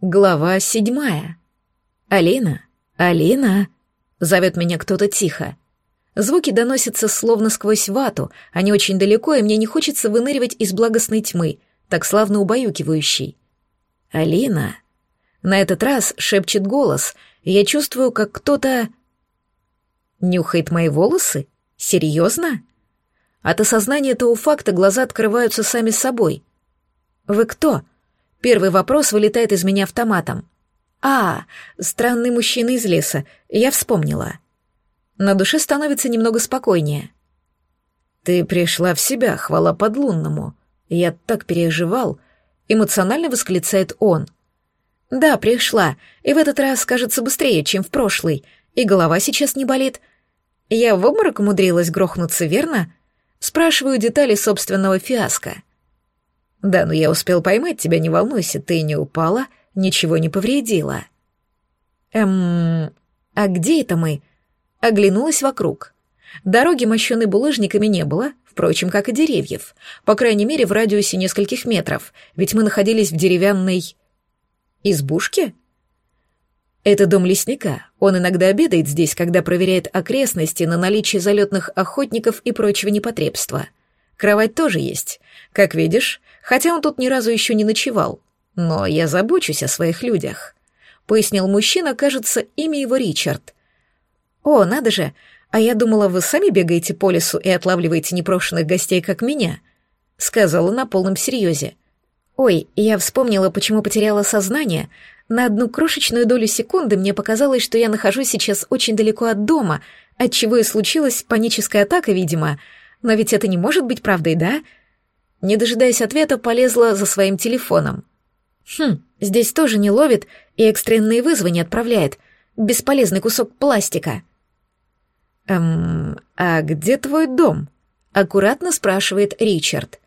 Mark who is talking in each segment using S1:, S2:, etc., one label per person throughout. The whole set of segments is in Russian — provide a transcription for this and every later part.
S1: Глава седьмая. «Алина! Алина!» — зовет меня кто-то тихо. Звуки доносятся словно сквозь вату, они очень далеко, и мне не хочется выныривать из благостной тьмы, так славно убаюкивающей. «Алина!» На этот раз шепчет голос, и я чувствую, как кто-то... Нюхает мои волосы? Серьезно? От осознания этого факта глаза открываются сами собой. «Вы кто?» Первый вопрос вылетает из меня автоматом. «А, странный мужчина из леса, я вспомнила». На душе становится немного спокойнее. «Ты пришла в себя, хвала подлунному. Я так переживал», — эмоционально восклицает он. «Да, пришла, и в этот раз кажется быстрее, чем в прошлый, и голова сейчас не болит. Я в обморок умудрилась грохнуться, верно?» Спрашиваю детали собственного фиаско. «Да, но я успел поймать тебя, не волнуйся, ты не упала, ничего не повредила». «Эм, а где это мы?» Оглянулась вокруг. Дороги, мощенной булыжниками, не было, впрочем, как и деревьев. По крайней мере, в радиусе нескольких метров, ведь мы находились в деревянной... избушке? Это дом лесника. Он иногда обедает здесь, когда проверяет окрестности на наличие залетных охотников и прочего непотребства. Кровать тоже есть. Как видишь, хотя он тут ни разу еще не ночевал. Но я забочусь о своих людях», — пояснил мужчина, кажется, имя его Ричард. «О, надо же! А я думала, вы сами бегаете по лесу и отлавливаете непрошенных гостей, как меня», — сказала на полном серьезе. «Ой, я вспомнила, почему потеряла сознание. На одну крошечную долю секунды мне показалось, что я нахожусь сейчас очень далеко от дома, отчего и случилась паническая атака, видимо. Но ведь это не может быть правдой, да?» Не дожидаясь ответа, полезла за своим телефоном. Хм, здесь тоже не ловит и экстренные вызовы не отправляет. Бесполезный кусок пластика. Эм, а где твой дом? Аккуратно спрашивает Ричард.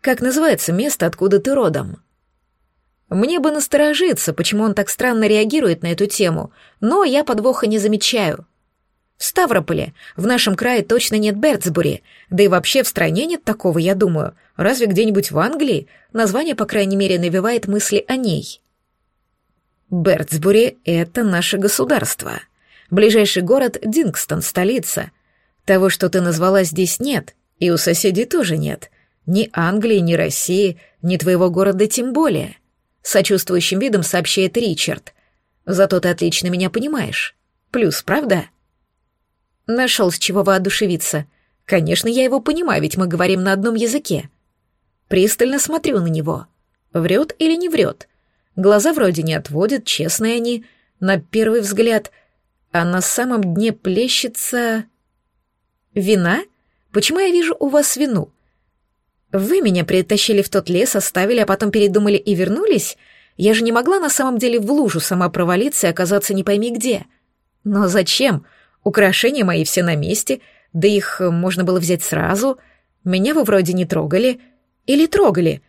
S1: Как называется место, откуда ты родом? Мне бы насторожиться, почему он так странно реагирует на эту тему, но я подвоха не замечаю. В Ставрополе, в нашем крае точно нет Берцбури, да и вообще в стране нет такого, я думаю. Разве где-нибудь в Англии? Название, по крайней мере, навевает мысли о ней. Берцбури — это наше государство. Ближайший город — Дингстон, столица. Того, что ты назвала, здесь нет, и у соседей тоже нет. Ни Англии, ни России, ни твоего города тем более. Сочувствующим видом сообщает Ричард. Зато ты отлично меня понимаешь. Плюс, правда? Нашел с чего воодушевиться. Конечно, я его понимаю, ведь мы говорим на одном языке. Пристально смотрю на него. Врет или не врет? Глаза вроде не отводят, честные они, на первый взгляд. А на самом дне плещется... Вина? Почему я вижу у вас вину? Вы меня притащили в тот лес, оставили, а потом передумали и вернулись? Я же не могла на самом деле в лужу сама провалиться и оказаться не пойми где. Но зачем? Украшения мои все на месте, да их можно было взять сразу. Меня вы вроде не трогали. Или трогали.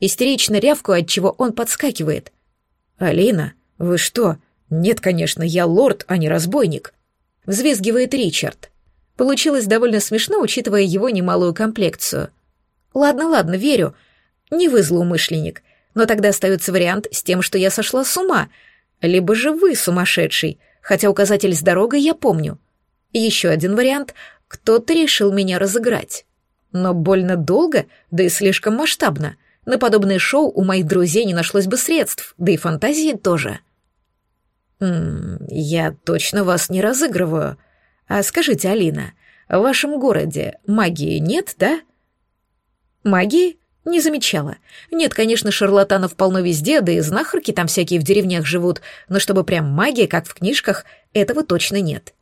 S1: Истерично рявкую, от чего он подскакивает. «Алина, вы что? Нет, конечно, я лорд, а не разбойник», — взвизгивает Ричард. Получилось довольно смешно, учитывая его немалую комплекцию. «Ладно, ладно, верю. Не вы злоумышленник. Но тогда остается вариант с тем, что я сошла с ума. Либо же вы сумасшедший хотя указатель с дорогой я помню. Еще один вариант — кто-то решил меня разыграть. Но больно долго, да и слишком масштабно. На подобное шоу у моих друзей не нашлось бы средств, да и фантазии тоже. «М -м, «Я точно вас не разыгрываю. А скажите, Алина, в вашем городе магии нет, да?» «Магии?» Не замечала. Нет, конечно, шарлатанов полно везде, да и знахарки там всякие в деревнях живут, но чтобы прям магия, как в книжках, этого точно нет.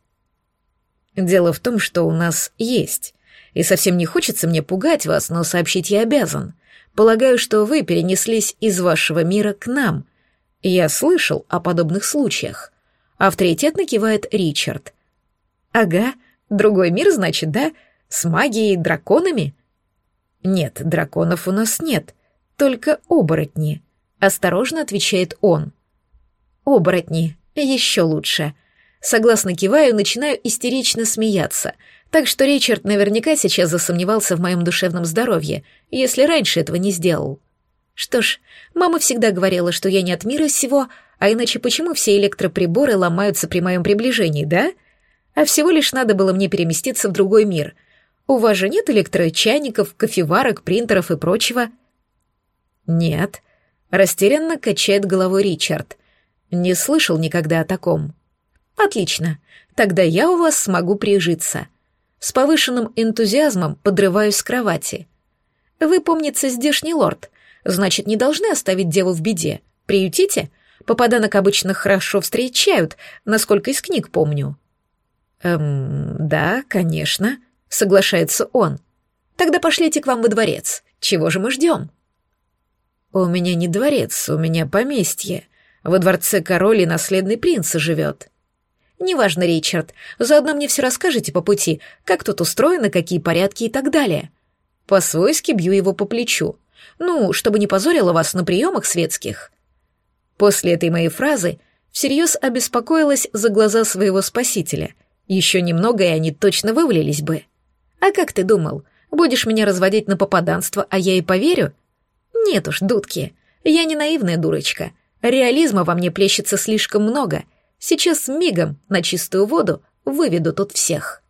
S1: Дело в том, что у нас есть. И совсем не хочется мне пугать вас, но сообщить я обязан. Полагаю, что вы перенеслись из вашего мира к нам. Я слышал о подобных случаях. Авторитетно кивает Ричард. Ага, другой мир, значит, да? С магией, драконами? «Нет, драконов у нас нет, только оборотни», — осторожно отвечает он. «Оборотни, еще лучше». Согласно киваю, начинаю истерично смеяться, так что Ричард наверняка сейчас засомневался в моем душевном здоровье, если раньше этого не сделал. Что ж, мама всегда говорила, что я не от мира сего, а иначе почему все электроприборы ломаются при моем приближении, да? А всего лишь надо было мне переместиться в другой мир. У вас же нет электрочайников, кофеварок, принтеров и прочего? Нет. Растерянно качает головой Ричард. Не слышал никогда о таком. Отлично. Тогда я у вас смогу прижиться. С повышенным энтузиазмом подрываюсь с кровати. Вы, помнится, здешний лорд. Значит, не должны оставить деву в беде. Приютите? Попаданок обычно хорошо встречают, насколько из книг помню. Эм, да, конечно, соглашается он. Тогда пошлите к вам во дворец. Чего же мы ждем? У меня не дворец, у меня поместье. Во дворце король и наследный принц живет. Неважно, Ричард, заодно мне все расскажете по пути, как тут устроено, какие порядки и так далее. По-свойски бью его по плечу. Ну, чтобы не позорило вас на приемах светских. После этой моей фразы всерьез обеспокоилась за глаза своего спасителя. Еще немного, и они точно вывалились бы. А как ты думал, будешь меня разводить на попаданство, а я и поверю? Нет уж, дудки, я не наивная дурочка. Реализма во мне плещется слишком много — Сейчас мигом на чистую воду выведу тут всех.